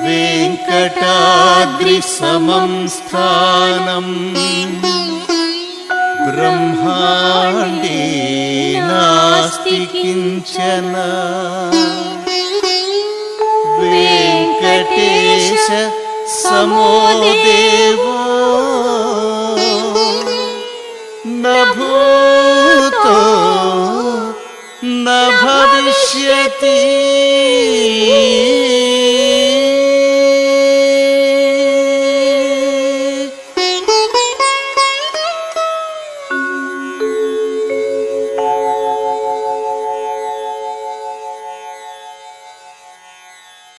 वेङ्कटाद्रिसमं स्थानम् ब्रह्माण्डे नास्ति किञ्चन। वेङ्कटेश समो देवो। न भूतो न भविष्यति।